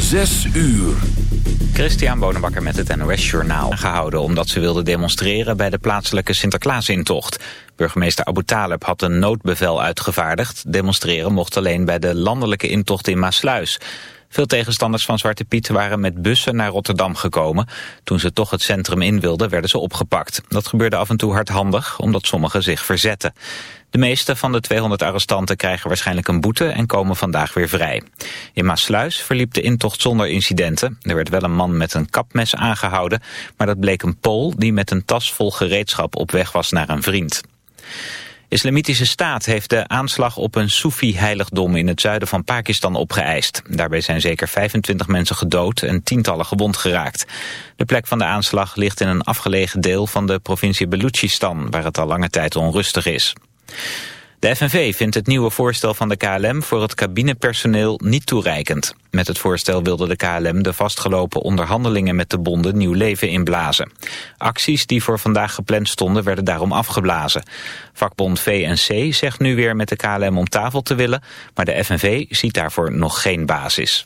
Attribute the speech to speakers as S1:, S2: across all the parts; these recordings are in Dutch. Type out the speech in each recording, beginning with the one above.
S1: Zes uur.
S2: Christian Bonenbakker met het NOS Journaal gehouden omdat ze wilden demonstreren bij de plaatselijke Sinterklaasintocht. Burgemeester Abu Talib had een noodbevel uitgevaardigd. Demonstreren mocht alleen bij de landelijke intocht in Maasluis. Veel tegenstanders van Zwarte Piet waren met bussen naar Rotterdam gekomen. Toen ze toch het centrum in wilden, werden ze opgepakt. Dat gebeurde af en toe hardhandig, omdat sommigen zich verzetten. De meeste van de 200 arrestanten krijgen waarschijnlijk een boete en komen vandaag weer vrij. In Maasluis verliep de intocht zonder incidenten. Er werd wel een man met een kapmes aangehouden, maar dat bleek een Pool die met een tas vol gereedschap op weg was naar een vriend. Islamitische Staat heeft de aanslag op een Soefi-heiligdom in het zuiden van Pakistan opgeëist. Daarbij zijn zeker 25 mensen gedood en tientallen gewond geraakt. De plek van de aanslag ligt in een afgelegen deel van de provincie Balochistan, waar het al lange tijd onrustig is. De FNV vindt het nieuwe voorstel van de KLM voor het cabinepersoneel niet toereikend. Met het voorstel wilde de KLM de vastgelopen onderhandelingen met de bonden nieuw leven inblazen. Acties die voor vandaag gepland stonden werden daarom afgeblazen. Vakbond VNC zegt nu weer met de KLM om tafel te willen, maar de FNV ziet daarvoor nog geen basis.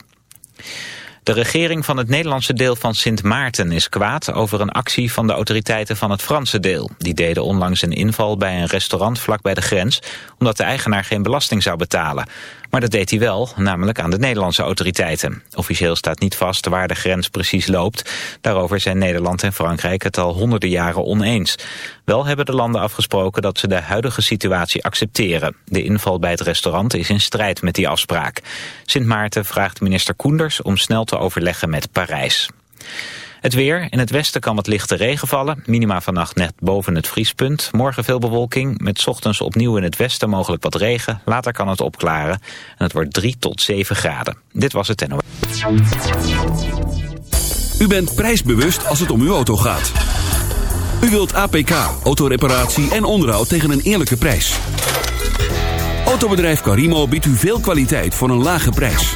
S2: De regering van het Nederlandse deel van Sint Maarten is kwaad over een actie van de autoriteiten van het Franse deel. Die deden onlangs een inval bij een restaurant vlak bij de grens, omdat de eigenaar geen belasting zou betalen. Maar dat deed hij wel, namelijk aan de Nederlandse autoriteiten. Officieel staat niet vast waar de grens precies loopt. Daarover zijn Nederland en Frankrijk het al honderden jaren oneens. Wel hebben de landen afgesproken dat ze de huidige situatie accepteren. De inval bij het restaurant is in strijd met die afspraak. Sint Maarten vraagt minister Koenders om snel te overleggen met Parijs. Het weer. In het westen kan wat lichte regen vallen. Minima vannacht net boven het vriespunt. Morgen veel bewolking. Met ochtends opnieuw in het westen mogelijk wat regen. Later kan het opklaren. En het wordt 3 tot 7 graden. Dit was het NOS.
S1: U bent prijsbewust als het om uw auto gaat. U wilt APK, autoreparatie en onderhoud tegen een eerlijke prijs. Autobedrijf Carimo biedt u veel kwaliteit voor een lage prijs.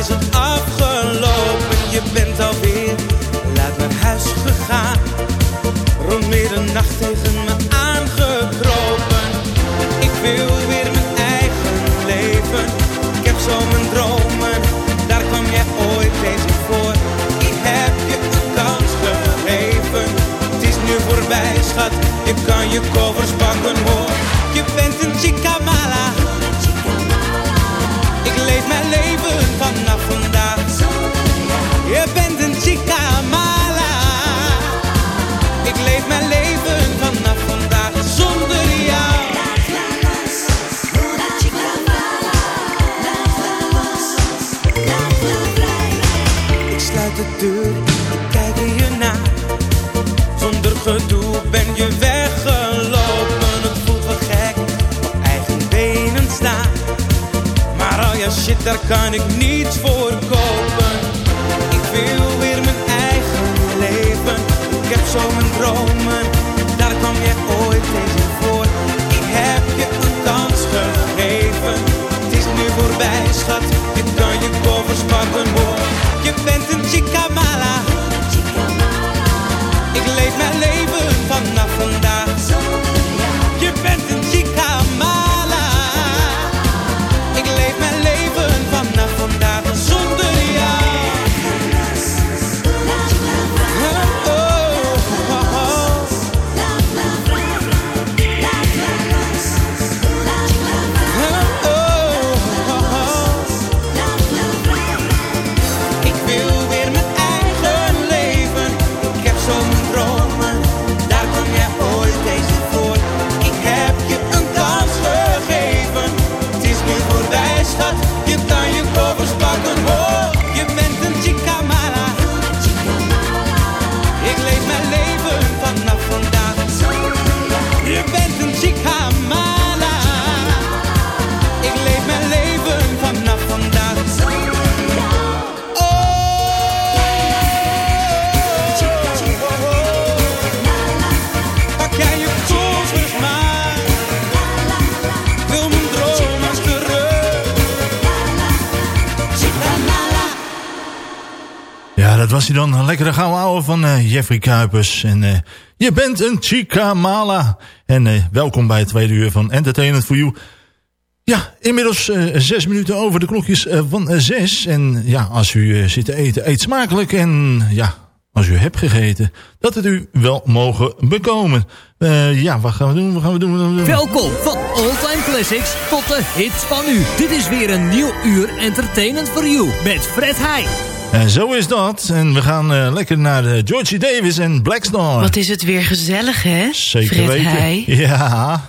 S3: Is het afgelopen. Je bent alweer laat naar huis gegaan. Rond middernacht tegen me aangekropen. Ik wil weer mijn eigen leven. Ik heb zo mijn dromen, daar kwam jij ooit eens voor. Ik heb je een kans gegeven. Het is nu voorbij, schat. Je kan je koffers pakken hoor. Daar kan ik niets voor kopen.
S4: Dan. Een lekkere gouden ouwe van uh, Jeffrey Kuipers. En uh, je bent een chica mala. En uh, welkom bij het tweede uur van Entertainment for You. Ja, inmiddels zes minuten over de klokjes van zes. En ja, als u zit te eten, eet smakelijk. En ja, als u hebt gegeten, dat het u wel mogen bekomen. ja, wat gaan we doen? Gaan we doen? Gaan we doen?
S5: Welkom van All Time Classics tot de hits van u. Dit is weer een nieuw uur Entertainment for You met Fred Heij.
S4: En zo is dat. En we gaan uh, lekker naar uh, Georgie Davis en Blackstar.
S6: Wat is het weer gezellig, hè?
S4: Zeker
S6: Fred
S4: weten.
S6: Heij.
S4: Ja.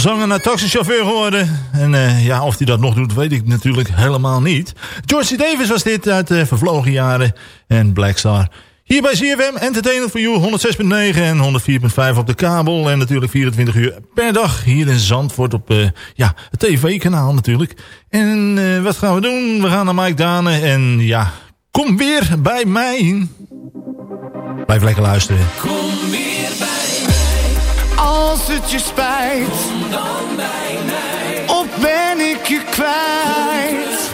S4: Zanger naar taxichauffeur geworden. En uh, ja, of hij dat nog doet, weet ik natuurlijk helemaal niet. George Davis was dit uit de vervlogen jaren. En Blackstar. Hier bij CFM, Entertainment for You, 106.9 en 104.5 op de kabel. En natuurlijk 24 uur per dag hier in Zandvoort op uh, ja, het tv-kanaal natuurlijk. En uh, wat gaan we doen? We gaan naar Mike Dane en ja, kom weer bij mij. Blijf lekker luisteren.
S7: Kom weer. Als het je spijt. Kom dan bij mij. Of ben ik je kwijt?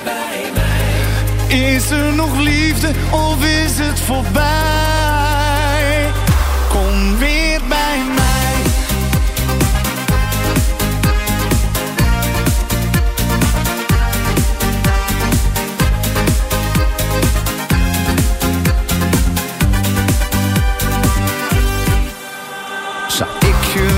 S7: Is er nog liefde of is het voorbij?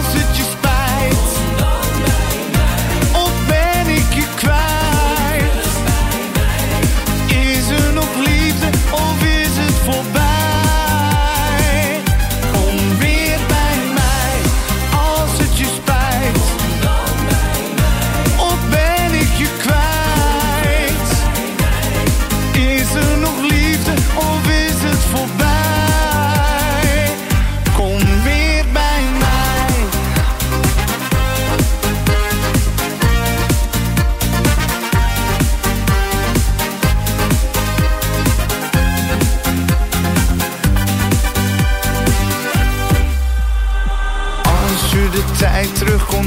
S7: else that you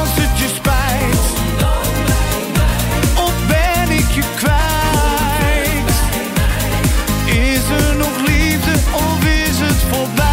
S7: Als het je spijt, dan ben ik je kwijt. Is er nog liefde of is het voorbij?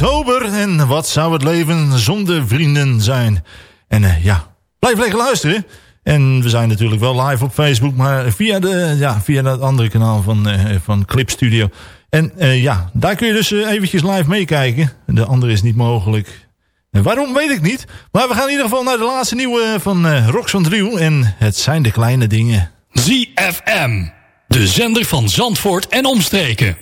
S8: oktober. En wat zou het leven zonder vrienden zijn? En
S9: eh, ja, blijf lekker luisteren. En we zijn natuurlijk wel live op Facebook, maar via, de, ja, via dat andere kanaal van, eh, van Clip Studio. En eh, ja, daar kun je dus eventjes live meekijken. De andere is niet mogelijk. En waarom, weet ik niet. Maar we gaan in ieder geval naar de laatste nieuwe van uh, Rox van Driel. En het zijn de kleine dingen.
S10: ZFM, de zender van Zandvoort en omstreken.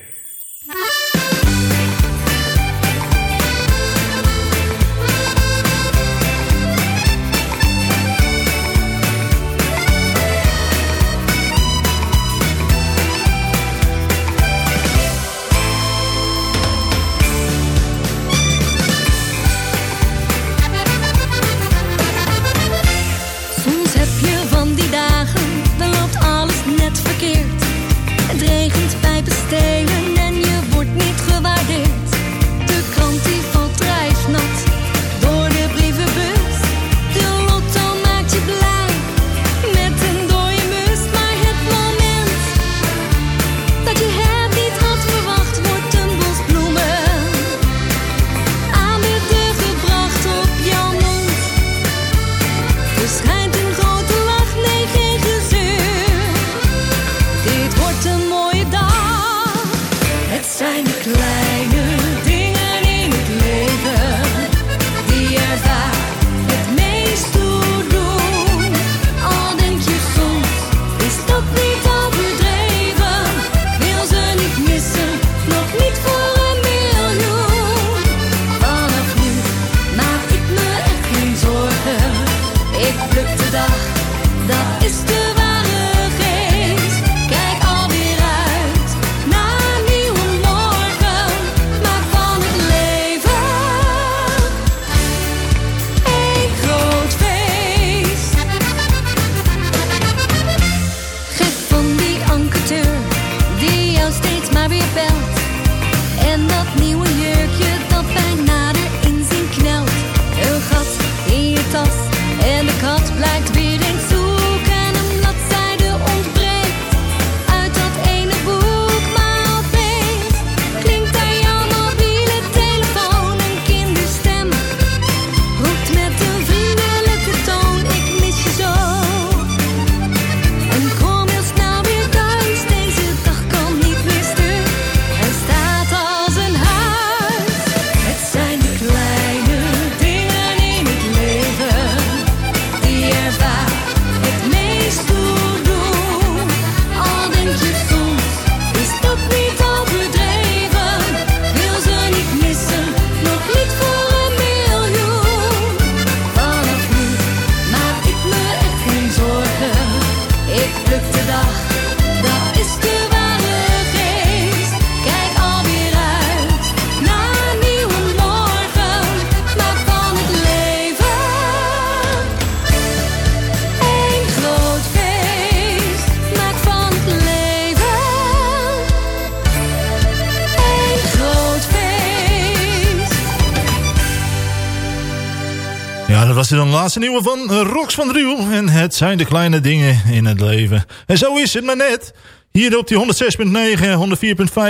S9: Was dan de laatste nieuwe van eh, Rox van Driel. En het zijn de kleine dingen in het leven. En zo is het maar net. Hier op die 106.9,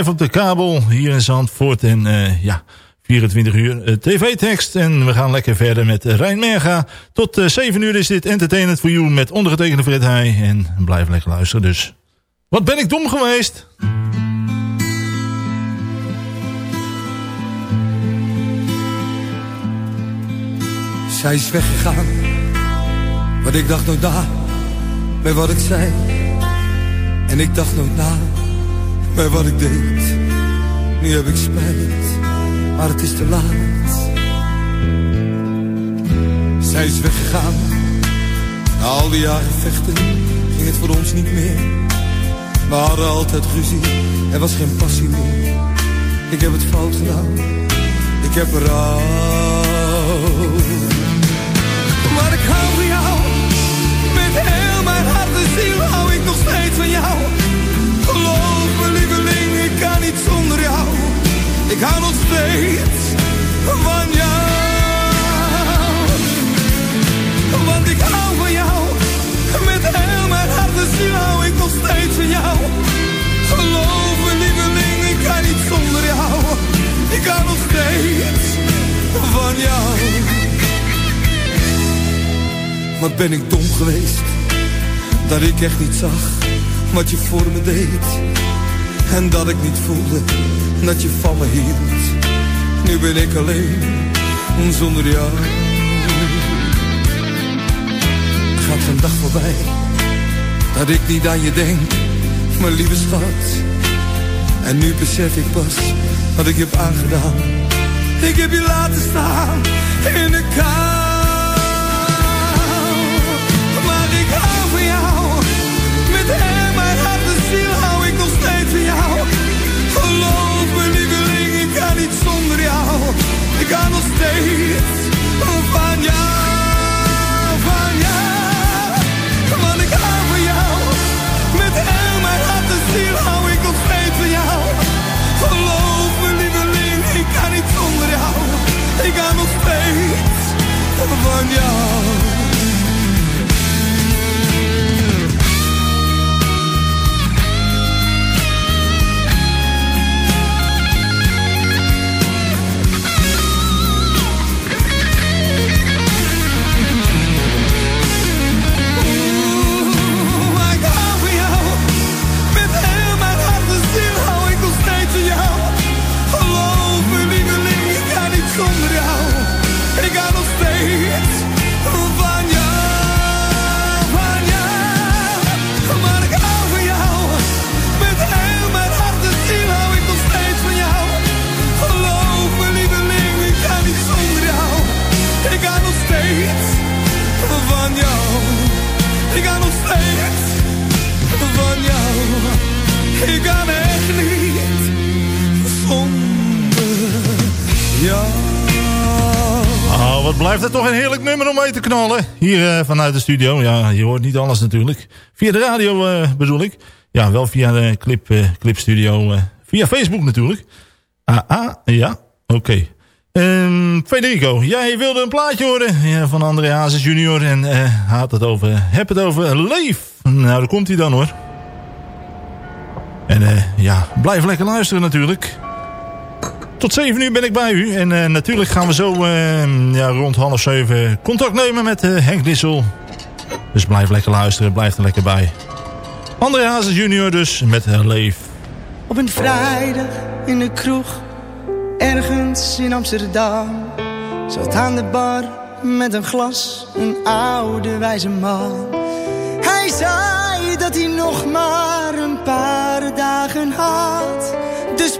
S9: 104.5 op de kabel. Hier in Zandvoort. En uh, ja, 24 uur uh, tv-tekst. En we gaan lekker verder met Rijn Merga. Tot uh, 7 uur is dit Entertainment for You met ondergetekende Fred Heij. En blijf lekker luisteren dus. Wat ben ik dom geweest?
S11: Zij is weggegaan, maar ik dacht nooit na bij wat ik zei. En ik dacht nooit na bij wat ik deed. Nu heb ik spijt, maar het is te laat. Zij is weggegaan, na al die jaren vechten ging het voor ons niet meer. We hadden altijd ruzie, er was geen passie meer. Ik heb het fout gedaan, ik heb berouw. Ik hou nog steeds van jou. Want ik hou van jou, met heel mijn hart en ziel hou ik nog steeds van jou. Geloof me lieveling, ik kan niet zonder jou. Ik hou nog steeds van jou. Wat ben ik dom geweest Dat ik echt niet zag Wat je voor me deed En dat ik niet voelde Dat je van me hield. Nu ben ik alleen Zonder jou. Gaat zo'n dag voorbij Dat ik niet aan je denk Mijn lieve schat. En nu besef ik pas Wat ik heb aangedaan. Ik heb je laten staan In de kou Ik hou nog steeds van
S9: blijft het toch een heerlijk nummer om mee te knallen. Hier uh, vanuit de studio. Ja, je hoort niet alles natuurlijk. Via de radio uh, bedoel ik. Ja, wel via de clip, uh, clipstudio. via Facebook natuurlijk. Ah, ah ja, oké. Um, Federico, jij wilde een plaatje horen ja, van André Hazes junior. En had het over, heb het over Leef. Nou, daar komt hij dan hoor. En ja, blijf lekker luisteren natuurlijk. Tot 7 uur ben ik bij u. En uh, natuurlijk gaan we zo uh, ja, rond half 7 contact nemen met Henk Dissel. Dus blijf lekker luisteren, blijf er lekker bij. André Hazes junior dus met Leef.
S7: Op een vrijdag in de kroeg, ergens in Amsterdam. Zat aan de bar met een glas, een oude wijze man. Hij zei dat hij nog maar een paar dagen had.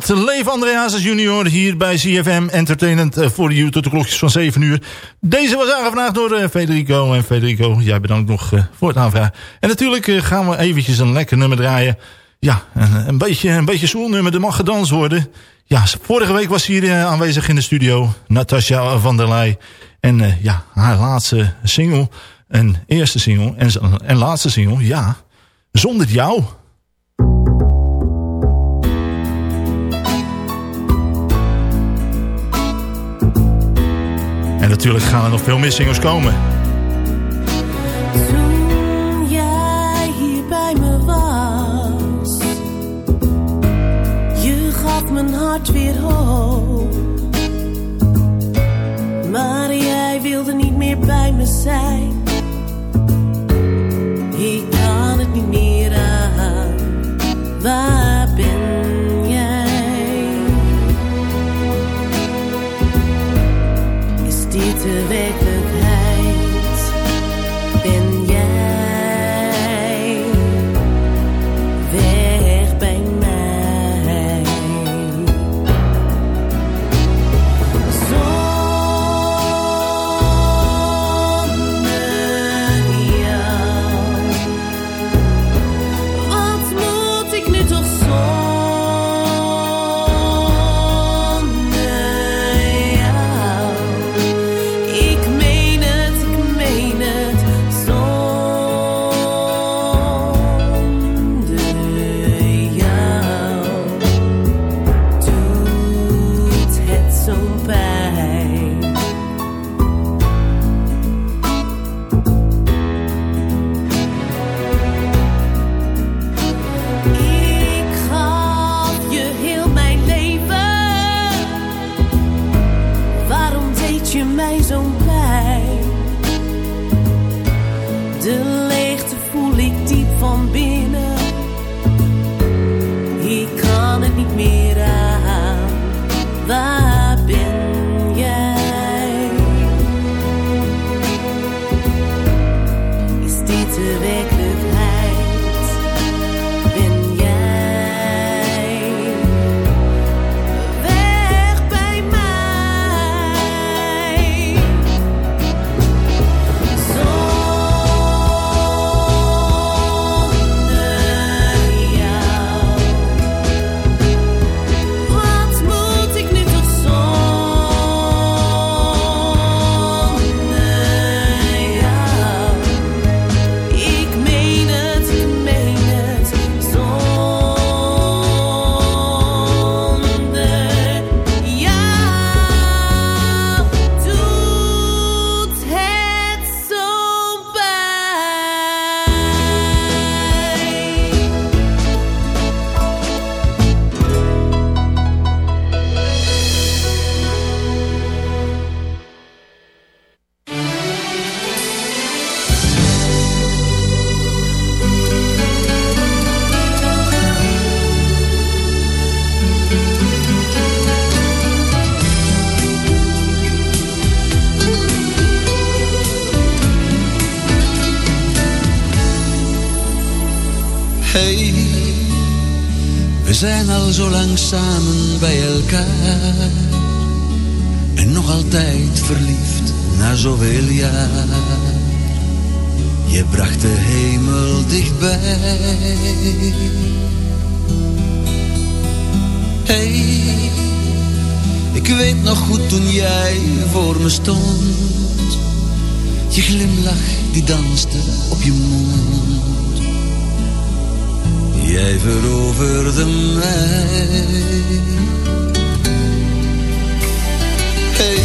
S9: Dat. Leef Andreas junior hier bij CFM Entertainment eh, voor you tot de klokjes van 7 uur. Deze was aangevraagd door eh, Federico. En Federico, jij bedankt nog eh, voor het aanvragen. En natuurlijk gaan we eventjes een lekker nummer draaien. Ja, een, beetje een beetje zoel nummer. Er mag gedanst worden. Ja, vorige week was hier aanwezig in de studio. Natasja van der Leij. En ja, haar laatste single. En eerste single. En, en laatste single, ja. Zonder jou. En natuurlijk gaan er nog veel meer komen.
S12: Toen jij hier bij me was, je gaf mijn hart weer hoop. Maar jij wilde niet meer bij me zijn. Ik kan het niet meer aan. Waar
S13: stond. Je glimlach die danste op je mond. Jij veroverde mij. Hey,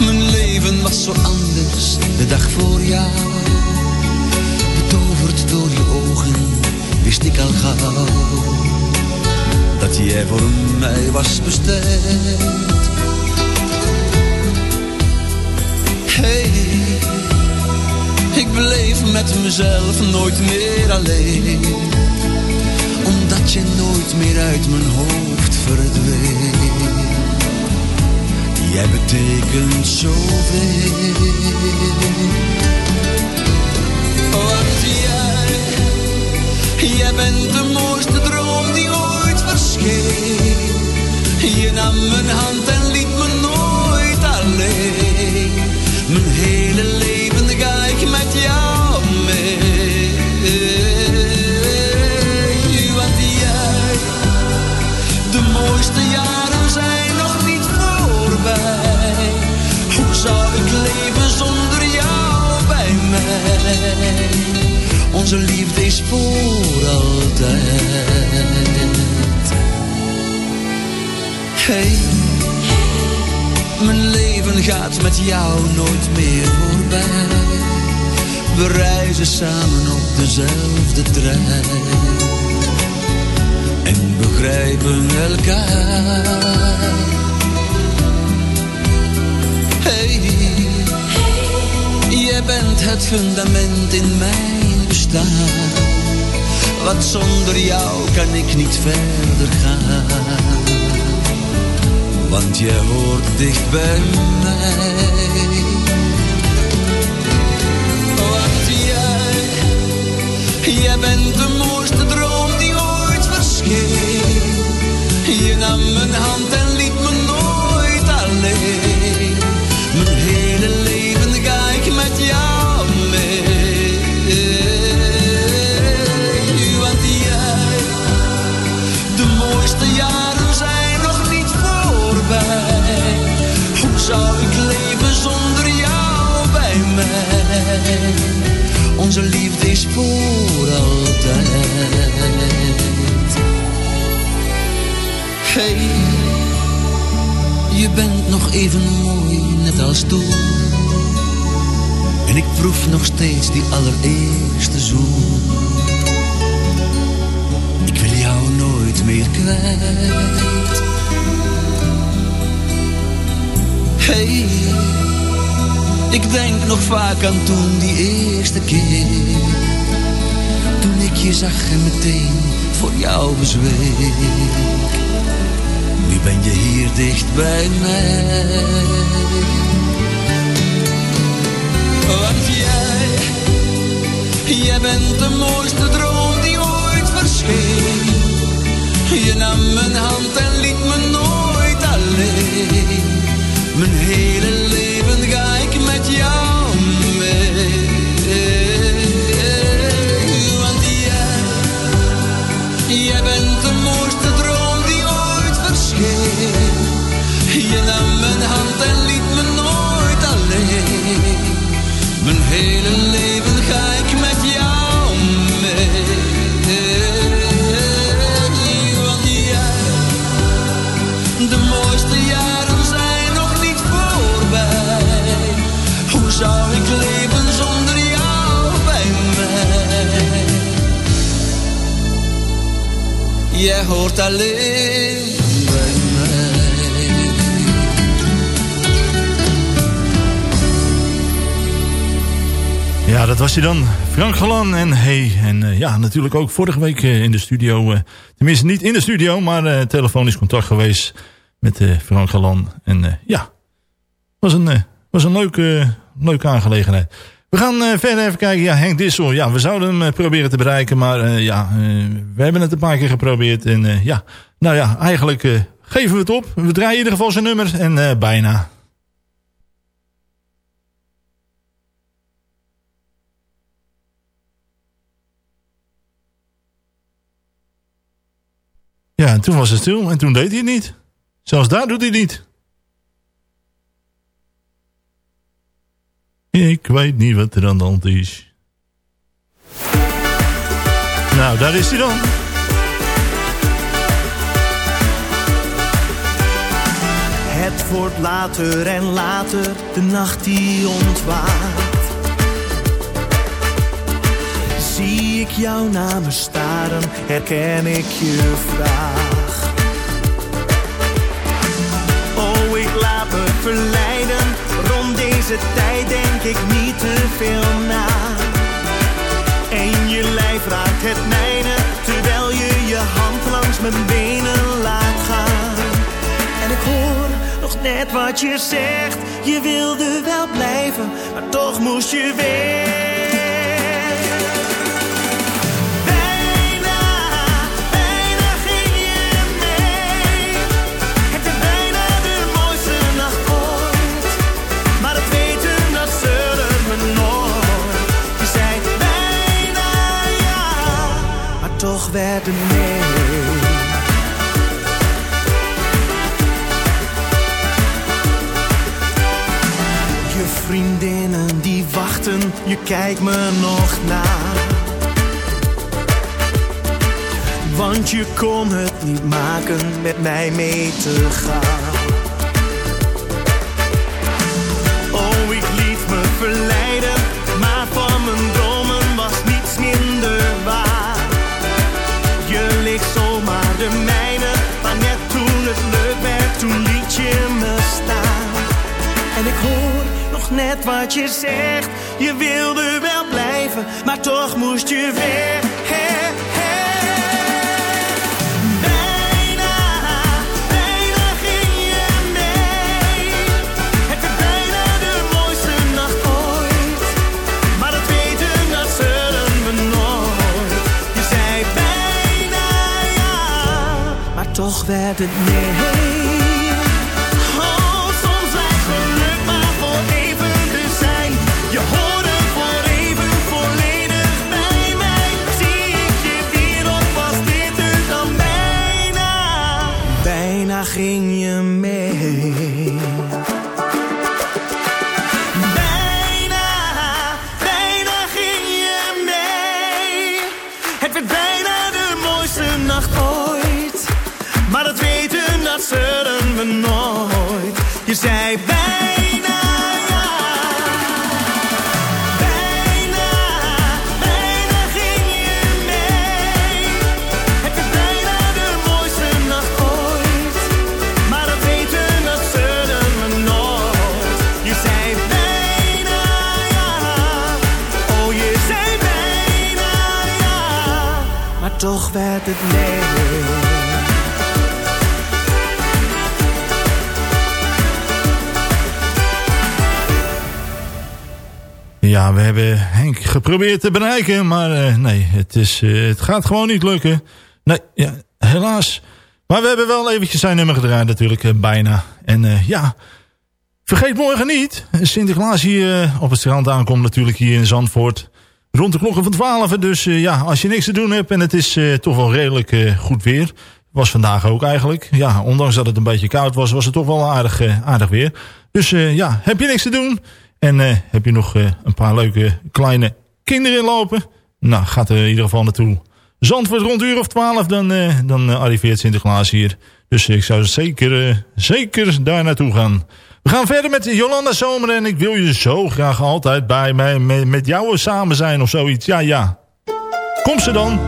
S13: mijn leven was zo anders de dag voor jou. Betoverd door je ogen wist ik al gauw dat jij voor mij was bestemd. Hey, ik bleef met mezelf nooit meer alleen, omdat je nooit meer uit mijn hoofd verdween. Jij betekent zoveel. Want jij, jij bent de mooiste droom die ooit verscheen. Je nam Onze liefde is voor altijd. Hey, mijn leven gaat met jou nooit meer voorbij. We reizen samen op dezelfde trein. En begrijpen elkaar. Hey, jij bent het fundament in mijn Want zonder jou kan ik niet verder gaan. Want jij hoort dicht bij mij. Want jij, jij bent de mooiste droom die ooit verscheen. Je nam mijn hand en liet me nooit alleen. Onze liefde is voor altijd. Hey, je bent nog even mooi, net als toen. En ik proef nog steeds die allereerste zoen. Ik wil jou nooit meer kwijt. Hey, ik denk nog vaak aan toen die eerste keer. Toen ik je zag en meteen voor jou bezweek. Nu ben je hier dicht bij mij. Want jij, jij bent de mooiste droom die ooit verscheen. Je nam mijn hand en liet me nooit alleen. Mijn hele leven ga ik met jou mee. Want jij, jij bent de mooiste droom die ooit verscheen. Je nam mijn hand en liet me nooit alleen. Mijn hele leven hoort alleen bij.
S9: Ja, dat was hij dan. Frank Galan en hey. En eh, ja, natuurlijk ook vorige week eh, in de studio. eh, tenminste, niet in de studio, maar telefonisch contact geweest met Frank Galan. En ja, was een, was een leuke, leuke aangelegenheid. We gaan eh, verder even kijken. Ja, Henk Dissel. Ja, we zouden hem eh, proberen te bereiken. Maar eh, ja, we hebben het een paar keer geprobeerd. En ja, nou ja, eigenlijk geven we het op. We draaien in ieder geval zijn nummer. En bijna. Ja, en toen was het stil. En toen deed hij het niet. Zelfs daar doet hij het niet. Ik weet niet wat er aan de hand is. Nou, daar is hij dan.
S7: Het wordt later en later, de nacht die ontwaakt. Zie ik jou naar me staren, herken ik je vraag. Oh, ik laat me verleiden, deze tijd denk ik niet te veel na. En je lijf raakt het mijne, terwijl je je hand langs mijn benen laat gaan. En ik hoor nog net wat je zegt. Je wilde wel blijven, maar toch moest je weg. Maar toch werd het nee. Je vriendinnen die wachten, je kijkt me nog na. Want je kon het niet maken met mij mee te gaan. Oh, ik liet me verleiden, wat je zegt. Je wilde wel blijven, maar toch moest je weg. Bijna, bijna ging je mee. Het werd bijna de mooiste nacht ooit. Maar dat weten, dat zullen we nooit. Je zei bijna ja, maar toch werd het nee. Ja, we
S9: hebben Henk geprobeerd te bereiken, maar eh, nee, het, is, eh, het gaat gewoon niet lukken. Nee, ja, helaas. Maar we hebben wel eventjes zijn nummer gedraaid natuurlijk, eh, bijna. En ja, vergeet morgen niet, Sinterklaas hier op het strand aankomt natuurlijk hier in Zandvoort. Rond de klokken van 12. Dus ja, als je niks te doen hebt en het is toch wel redelijk goed weer. Was vandaag ook eigenlijk. Ja, ondanks dat het een beetje koud was, was het toch wel aardig, aardig weer. Dus ja, heb je niks te doen en eh, heb je nog eh, een paar leuke kleine kinderen lopen. Nou, gaat er in ieder geval naartoe. Zandvoort rond uur of 12, dan, eh, dan arriveert Sinterklaas hier. Dus ik zou zeker, zeker daar naartoe gaan. We gaan verder met Jolanda Zomer en ik wil je zo graag altijd bij mij met, met jou samen zijn of zoiets. Ja, ja. Kom ze dan.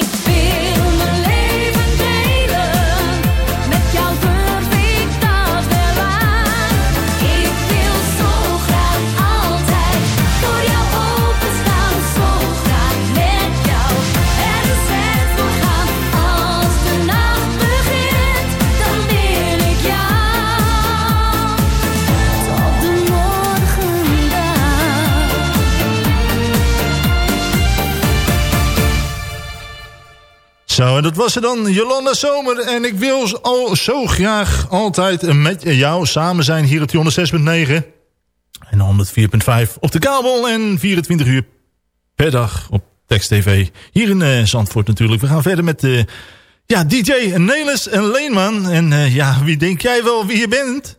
S14: like me.
S9: Zo, en dat was er dan, Jolanda Zomer. En ik wil zo graag altijd met jou samen zijn hier op die 106.9. En 104.5 op de kabel en 24 uur per dag op Text TV. Hier in uh, Zandvoort natuurlijk. We gaan verder met uh, ja, DJ Nelis en Leenman. En uh, ja, wie denk jij wel wie je bent?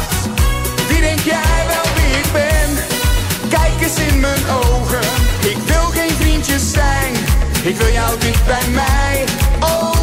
S15: Mijn ogen. Ik wil geen vriendjes zijn. Ik wil jou dicht bij mij. Oh,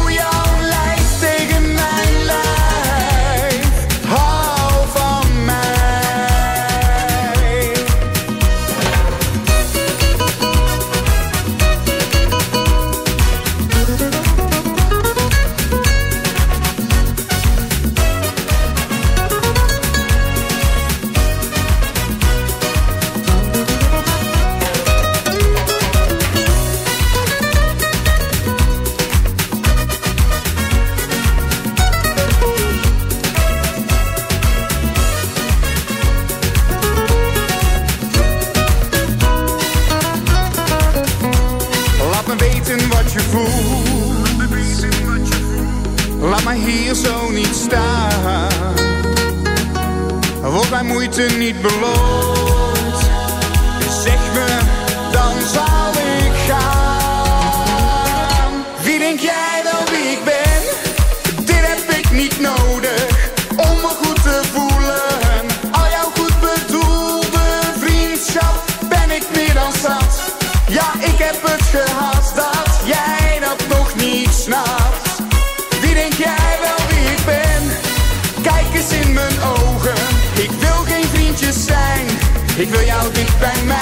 S15: Wil jou dicht bij mij.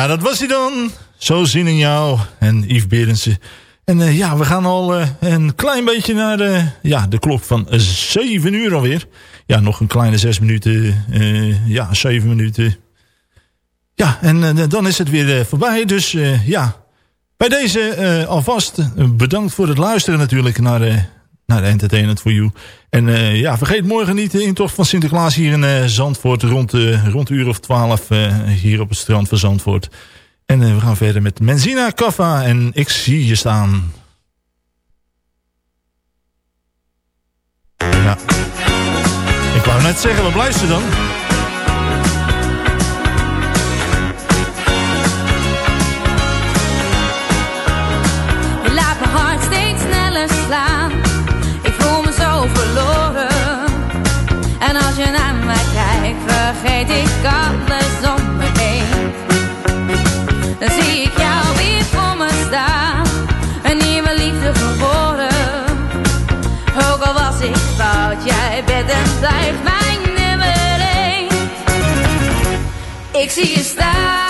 S16: Ja,
S9: dat was hij dan. Zo zin in jou. En Yves Berendsen. En uh, ja, we gaan al uh, een klein beetje naar de, ja, de klok van 7 uur alweer. Ja, nog een kleine 6 minuten. Uh, ja, 7 minuten. Ja, en dan is het weer voorbij. Dus ja, bij deze alvast bedankt voor het luisteren natuurlijk naar, naar Entertainment for You. En ja, vergeet morgen niet de intocht van Sinterklaas hier in Zandvoort rond, rond uur of 12 hier op het strand van Zandvoort. En uh, we gaan verder met Menzina Kaffa en ik zie je staan. Ik wou net zeggen, wat blijft ze dan?
S4: Laat mijn hart steeds sneller slaan. Als je naar mij kijkt, vergeet ik alles om me heen. Dan zie ik jou weer voor me staan. Een nieuwe liefde geboren. Ook al was ik fout, jij bent en blijft mijn nummer één. Ik zie je staan,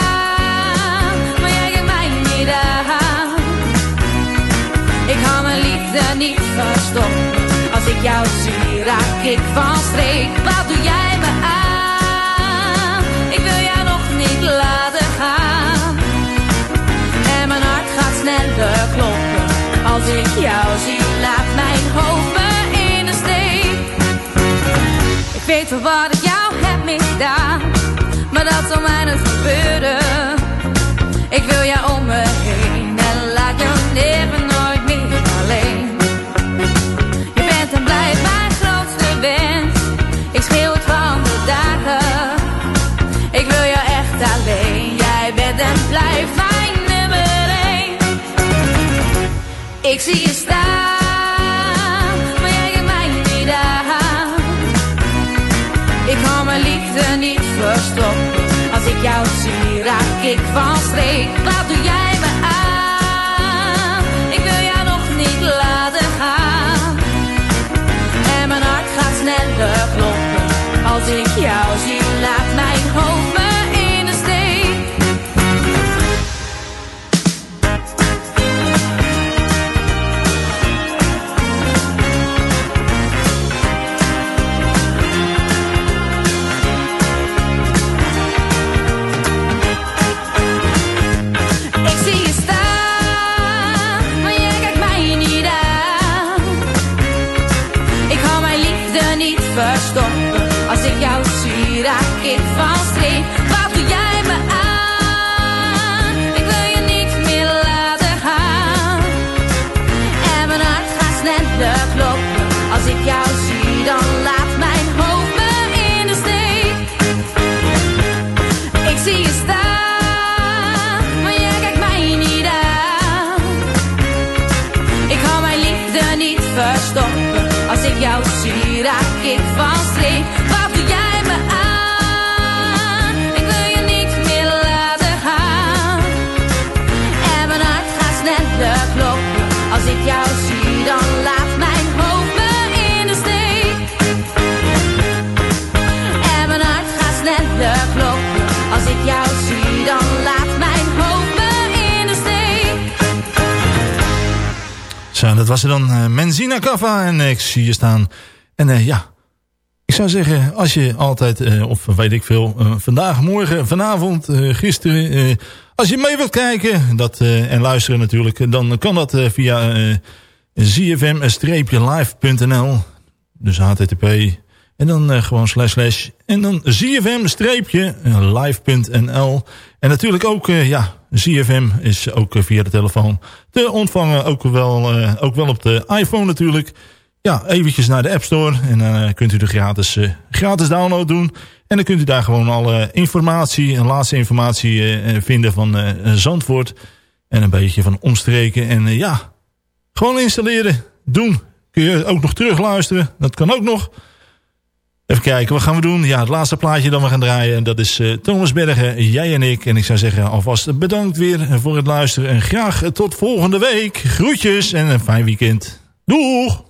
S4: ik van streek. Wat doe jij me aan? Ik wil jou nog niet laten gaan. En mijn hart gaat sneller kloppen. Als ik jou zie, laat mijn hoofd me in de steek. Ik weet wel wat ik jou heb misdaan. Maar dat zal mij nooit gebeuren. En blijft mijn nummer één. Ik zie je staan, maar jij kijkt mij niet aan. Ik hou mijn liefde niet verstopt. Als ik jou zie, raak ik van streek. Wat doe jij me aan? Ik wil jou nog niet laten gaan. En mijn hart gaat sneller kloppen. Als ik jou zie, zie, raak ik van streek. Wat jij me aan? Ik wil je niet meer laten gaan. En mijn hart gaat sneller kloppen. Als ik jou zie, dan laat mijn hoofd me in de steek. En mijn hart gaat sneller kloppen. Als ik jou zie, dan
S9: Zo, dat was er dan uh, Menzina Kaffa en ik zie je staan. En uh, ja, ik zou zeggen, als je altijd, of weet ik veel, vandaag, morgen, vanavond, gisteren... als je mee wilt kijken dat, en luisteren natuurlijk, dan kan dat via zfm-live.nl. Dus http en dan gewoon slash slash. En dan zfm-live.nl. En natuurlijk ook, ja, ZFM is ook via de telefoon te ontvangen. Ook wel, uh, ook wel op de iPhone natuurlijk. Ja, eventjes naar de App Store. En dan kunt u de gratis, gratis download doen. En dan kunt u daar gewoon alle informatie, en laatste informatie vinden van Zandvoort. En een beetje van omstreken. En ja, gewoon installeren, doen. Kun je ook nog terugluisteren. Dat kan ook nog. Even kijken, wat gaan we doen? Ja, het laatste plaatje dat we gaan draaien. En dat is uh, Thomas Bergen, jij en ik. En ik zou zeggen, alvast bedankt weer voor het luisteren. En graag tot volgende week. Groetjes en een fijn weekend. Doeg!